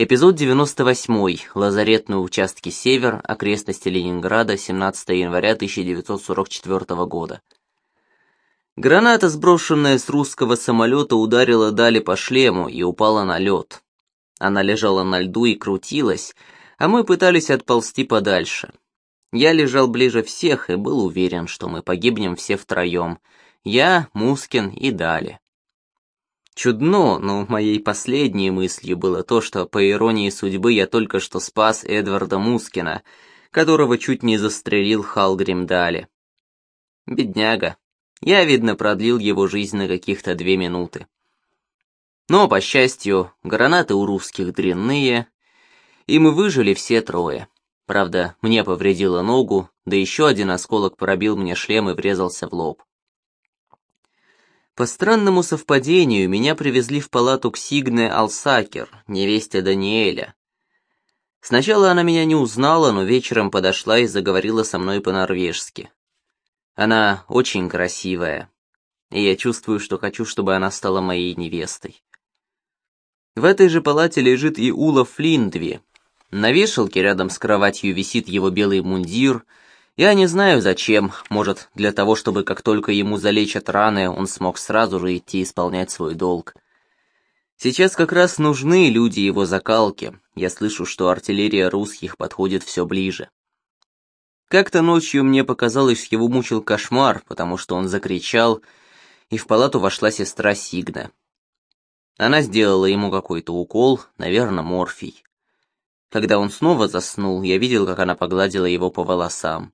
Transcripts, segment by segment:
Эпизод 98. Лазарет на участке Север, окрестности Ленинграда, 17 января 1944 года. Граната, сброшенная с русского самолета, ударила Дали по шлему и упала на лед. Она лежала на льду и крутилась, а мы пытались отползти подальше. Я лежал ближе всех и был уверен, что мы погибнем все втроем. Я, Мускин и Дали. Чудно, но моей последней мыслью было то, что, по иронии судьбы, я только что спас Эдварда Мускина, которого чуть не застрелил Халгрим Дали. Бедняга. Я, видно, продлил его жизнь на каких-то две минуты. Но, по счастью, гранаты у русских дрянные, и мы выжили все трое. Правда, мне повредило ногу, да еще один осколок пробил мне шлем и врезался в лоб. По странному совпадению, меня привезли в палату к Сигне Алсакер, невесте Даниэля. Сначала она меня не узнала, но вечером подошла и заговорила со мной по-норвежски. Она очень красивая, и я чувствую, что хочу, чтобы она стала моей невестой. В этой же палате лежит и Ула Флиндви. На вешалке рядом с кроватью висит его белый мундир — я не знаю зачем, может, для того, чтобы как только ему залечат раны, он смог сразу же идти исполнять свой долг. Сейчас как раз нужны люди его закалки. Я слышу, что артиллерия русских подходит все ближе. Как-то ночью мне показалось, его мучил кошмар, потому что он закричал, и в палату вошла сестра Сигна. Она сделала ему какой-то укол, наверное, морфий. Когда он снова заснул, я видел, как она погладила его по волосам.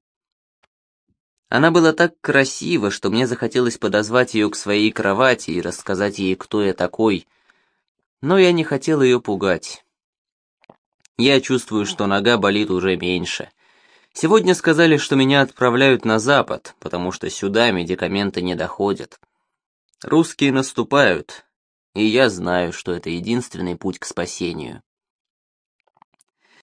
Она была так красива, что мне захотелось подозвать ее к своей кровати и рассказать ей, кто я такой. Но я не хотел ее пугать. Я чувствую, что нога болит уже меньше. Сегодня сказали, что меня отправляют на запад, потому что сюда медикаменты не доходят. Русские наступают, и я знаю, что это единственный путь к спасению.